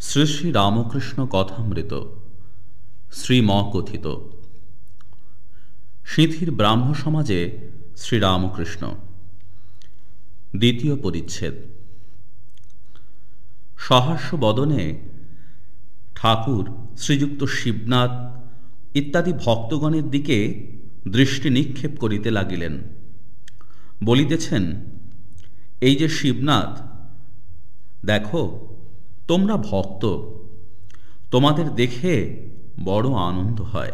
শ্রী শ্রী রামকৃষ্ণ কথামৃত শ্রীম কথিত সিঁথির ব্রাহ্ম সমাজে শ্রীরামকৃষ্ণ দ্বিতীয় পরিচ্ছেদ। সহাস্য বদনে ঠাকুর, শ্রীযুক্ত শিবনাথ ইত্যাদি ভক্তগণের দিকে দৃষ্টি নিক্ষেপ করিতে লাগিলেন। বলিতেছেন, এই যে শিবনাথ, দেখো তোমরা ভক্ত, তোমাদের দেখে বড় আনন্দ হয়।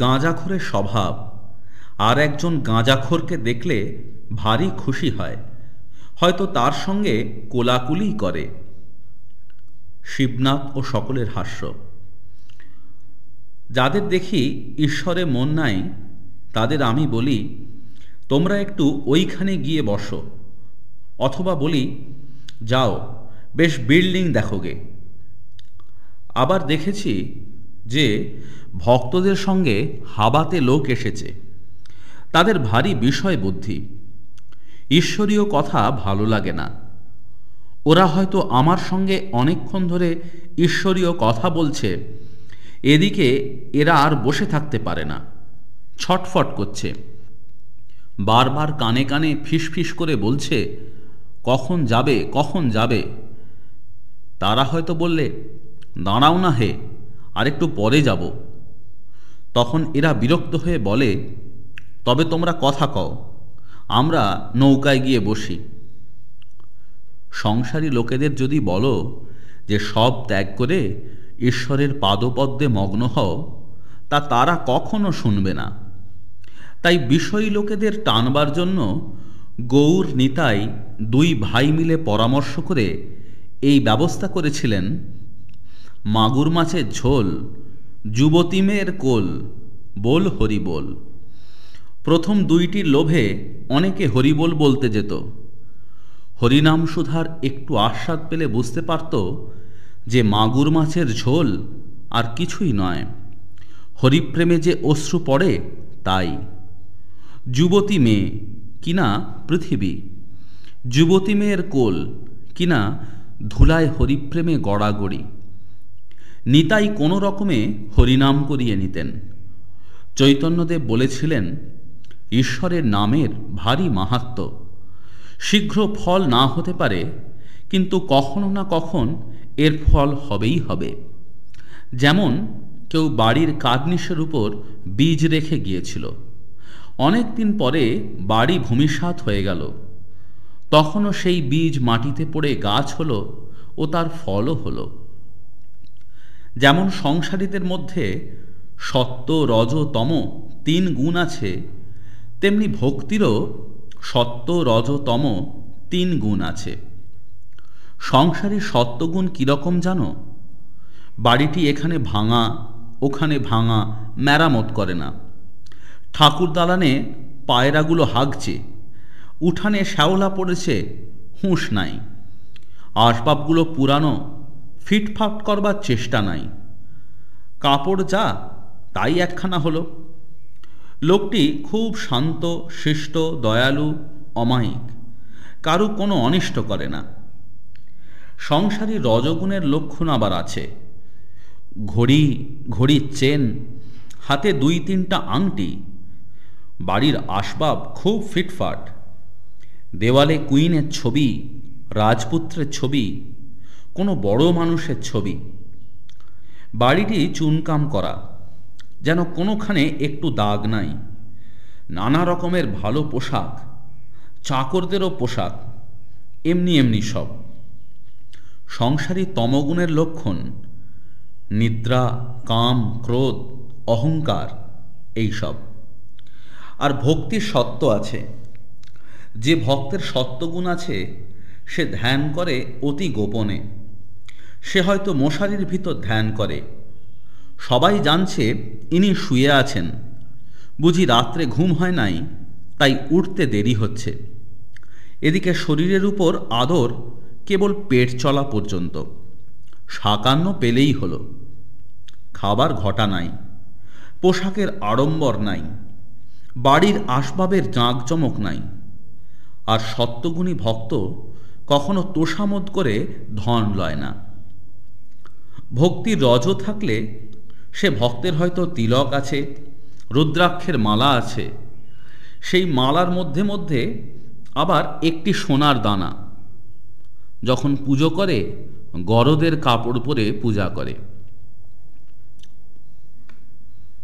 গাঁজাখোরের স্বভাব, আর একজন গাঁজাখোরকে দেখলে ভারী খুশি হয়। হয়তো তার সঙ্গে কোলাকুলি করে। শিবনাথ ও সকলের হাস্য। যাদের দেখি ঈশ্বরে মন নাই, তাদের আমি বলি, তোমরা একটু ওইখানে গিয়ে বসো, অথবা বলি, যাও বেশ বিল্ডিং দেখোগে আবার দেখেছি যে ভক্তদের সঙ্গে হাবাতে লোক এসেছে। তাদের ভারী বিষয় বুদ্ধি। ঈশ্বরীয় কথা ভালো লাগে না। ওরা হয়তো আমার সঙ্গে অনেকক্ষণ ধরে ঈশ্বরীয় কথা বলছে। এদিকে এরা আর বসে থাকতে পারে না। ছটফট করছে। বারবার কানে কানে ফিস করে বলছে, কখন যাবে কখন যাবে? তারা হয়তো বললে, দাঁড়াও না হে আর একটু পরে যাব। তখন এরা বিরক্ত হয়ে বলে, তবে তোমরা কথা কও, আমরা নৌকায় গিয়ে বসি। সংসারী লোকেদের যদি বলো যে, সব ত্যাগ করে ঈশ্বরের পাদপদ্মে মগ্ন হও, তা তারা কখনো শুনবে না। তাই বিষয়ী লোকেদের টানবার জন্য গৌর নিতাই দুই ভাই মিলে পরামর্শ করে এই ব্যবস্থা করেছিলেন মাগুর মাছের ঝোল যুবতী মেয়ের কোল, বল হরিবোল প্রথম দুইটির লোভে অনেকে হরিবোল বলতে যেত। হরিনাম সুধার একটু আস্বাদ পেলে বুঝতে পারত যে মাগুর মাছের ঝোল আর কিছুই নয়। হরিপ্রেমে যে অশ্রু পড়ে, তাই। যুবতী মেয়ে কিনা পৃথিবী। যুবতী মেয়ের কোল, কিনা ধুলায় হরিপ্রেমে গড়াগড়ি। নিতাই কোনো রকমে হরিনাম করিয়ে নিতেন। চৈতন্যদেব বলেছিলেন, ঈশ্বরের নামের ভারী মাহাত্ম। শীঘ্র ফল না হতে পারে, কিন্তু কখনো না কখন এর ফল হবেই হবে। যেমন কেউ বাড়ির কার্নিশের উপর বীজ রেখে গিয়েছিল। অনেক দিন পরে বাড়ি ভূমিসাৎ হয়ে গেল। তখনও সেই বীজ মাটিতে পড়ে গাছ হলো ও তার ফলও হলো। যেমন সংসারীদের মধ্যে সত্য, রজ, তম তিন গুণ আছে, তেমনি ভক্তিরও সত্য, রজ, তম তিন গুণ আছে। সংসারী সত্যগুণ কীরকম জানো? বাড়িটি এখানে ভাঙা, ওখানে ভাঙা, মেরামত করে না। ঠাকুর দালানে পায়রাগুলো হাগছে। উঠানে শ্যাওলা পড়েছে, হুঁশ নাই। আসবাবগুলো পুরানো, ফিটফাট করবার চেষ্টা নাই। কাপড় যা, তাই একখানা হলো। লোকটি খুব শান্ত, শিষ্ট, দয়ালু, অমায়িক, কারু কোনো অনিষ্ট করে না। সংসারী রজগুণের লক্ষণ আবার আছে। ঘড়ি, ঘড়ির চেন, হাতে দুই তিনটা আংটি। বাড়ির আসবাব খুব ফিটফাট। দেওয়ালে কুইনের ছবি, রাজপুত্রের ছবি, কোনো বড় মানুষের ছবি। বাড়িটি চুনকাম করা, যেন কোনোখানে একটু দাগ নাই। নানা রকমের ভালো পোশাক, চাকরদেরও পোশাক, এমনি এমনি সব। সংসারী তমগুণের লক্ষণ, নিদ্রা, কাম, ক্রোধ, অহংকার, এইসব। আর ভক্তির সত্য আছে। যে ভক্তের সত্যগুণ আছে, সে ধ্যান করে অতি গোপনে। সে হয়তো মশারির ভিতর ধ্যান করে। সবাই জানছে ইনি শুয়ে আছেন। বুঝি রাত্রে ঘুম হয় নাই, তাই উঠতে দেরি হচ্ছে। এদিকে শরীরের উপর আদর কেবল পেট চলা পর্যন্ত। সাকান্ন পেলেই হলো। খাবার ঘটা নাই, পোশাকের আড়ম্বর নাই, বাড়ির আসবাবের জাঁকজমক নাই। আর সত্যগুণী ভক্ত কখনো তোষামত করে ধন লয় না। ভক্তির রজ থাকলে সে ভক্তের হয়তো তিলক আছে, রুদ্রাক্ষের মালা আছে, সেই মালার মধ্যে মধ্যে আবার একটি সোনার দানা, যখন পুজো করে গরদের কাপড় পরে পূজা করে।